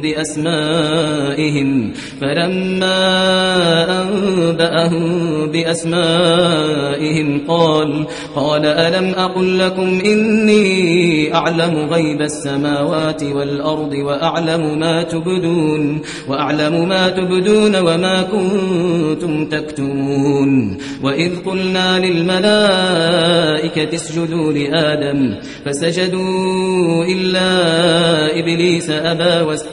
بأسمائهم فلما أنبأهم بأسمائهم قال قال ألم أقل لكم إني أعلم غيب السماوات والأرض وأعلم ما تبدون وأعلم ما تبدون وما كنتم تكتمون. وإذ قلنا للملائكة اسجدوا لآدم فسجدوا إلا إبليس أبى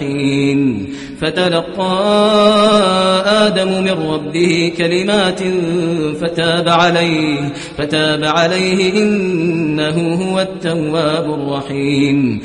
حين فتلقى آدم من ربه كلمات فتاب عليه فتاب عليه إنه هو التواب الرحيم.